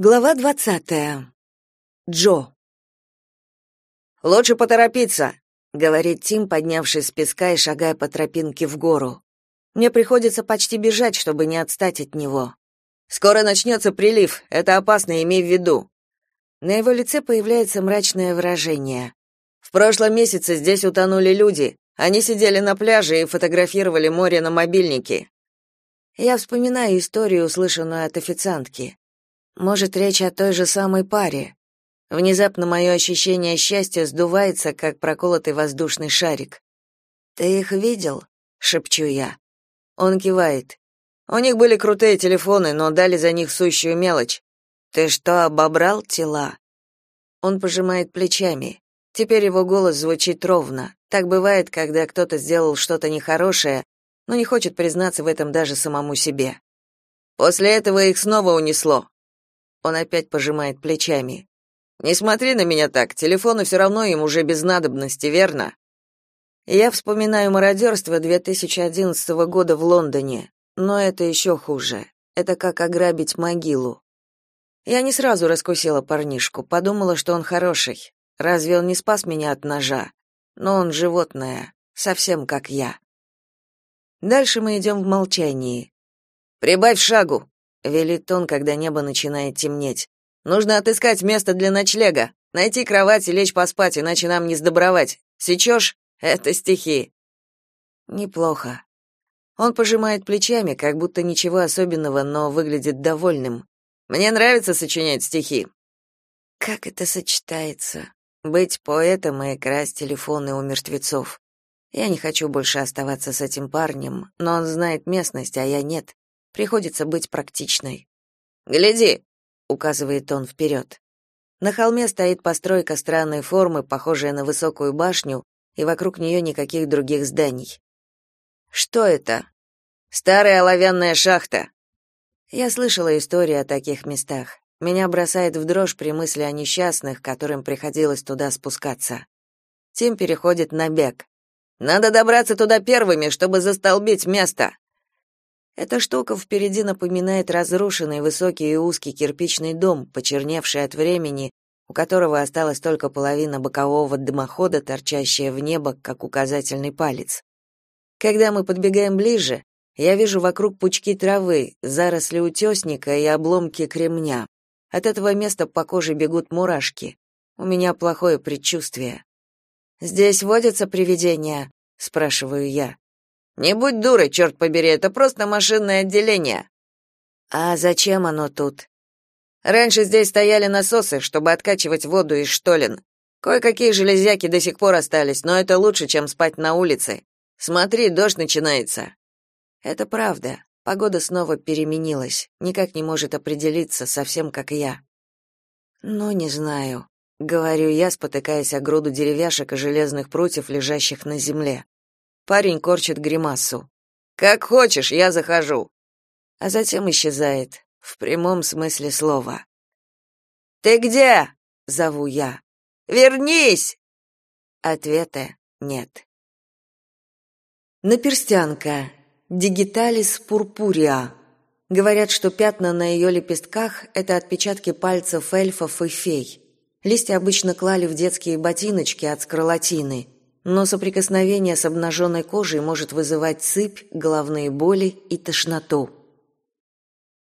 Глава двадцатая. Джо. «Лучше поторопиться», — говорит Тим, поднявшись с песка и шагая по тропинке в гору. Мне приходится почти бежать, чтобы не отстать от него. «Скоро начнется прилив, это опасно, имей в виду». На его лице появляется мрачное выражение. «В прошлом месяце здесь утонули люди. Они сидели на пляже и фотографировали море на мобильнике». Я вспоминаю историю, услышанную от официантки. Может, речь о той же самой паре. Внезапно мое ощущение счастья сдувается, как проколотый воздушный шарик. «Ты их видел?» — шепчу я. Он кивает. «У них были крутые телефоны, но дали за них сущую мелочь. Ты что, обобрал тела?» Он пожимает плечами. Теперь его голос звучит ровно. Так бывает, когда кто-то сделал что-то нехорошее, но не хочет признаться в этом даже самому себе. После этого их снова унесло. Он опять пожимает плечами. Не смотри на меня так, телефоны все равно им уже без надобности, верно? Я вспоминаю мародерство 2011 года в Лондоне, но это еще хуже. Это как ограбить могилу. Я не сразу раскусила парнишку, подумала, что он хороший. Разве он не спас меня от ножа? Но он животное, совсем как я. Дальше мы идем в молчании. «Прибавь шагу», велит он, когда небо начинает темнеть. Нужно отыскать место для ночлега, найти кровать и лечь поспать, иначе нам не сдобровать. Сечешь? Это стихи. Неплохо. Он пожимает плечами, как будто ничего особенного, но выглядит довольным. Мне нравится сочинять стихи. Как это сочетается? Быть поэтом и красть телефоны у мертвецов. Я не хочу больше оставаться с этим парнем, но он знает местность, а я нет. Приходится быть практичной. «Гляди!» — указывает он вперед. На холме стоит постройка странной формы, похожая на высокую башню, и вокруг нее никаких других зданий. «Что это?» «Старая оловянная шахта». Я слышала истории о таких местах. Меня бросает в дрожь при мысли о несчастных, которым приходилось туда спускаться. Тим переходит на бег. «Надо добраться туда первыми, чтобы застолбить место!» Эта штука впереди напоминает разрушенный высокий и узкий кирпичный дом, почерневший от времени, у которого осталась только половина бокового дымохода, торчащая в небо, как указательный палец. Когда мы подбегаем ближе, я вижу вокруг пучки травы, заросли утесника и обломки кремня. От этого места по коже бегут мурашки. У меня плохое предчувствие. «Здесь водятся привидения?» — спрашиваю я. Не будь дурой, черт побери, это просто машинное отделение. А зачем оно тут? Раньше здесь стояли насосы, чтобы откачивать воду из штолен. Кое-какие железяки до сих пор остались, но это лучше, чем спать на улице. Смотри, дождь начинается. Это правда. Погода снова переменилась. Никак не может определиться, совсем как я. Ну, не знаю, говорю я, спотыкаясь о груду деревяшек и железных прутьев, лежащих на земле. Парень корчит гримасу. Как хочешь, я захожу. А затем исчезает, в прямом смысле слова. Ты где? зову я. Вернись. Ответа нет. Наперстянка. Дигиталис пурпуреа. Говорят, что пятна на ее лепестках это отпечатки пальцев эльфов и фей. Листья обычно клали в детские ботиночки от скарлатины но соприкосновение с обнаженной кожей может вызывать сыпь, головные боли и тошноту.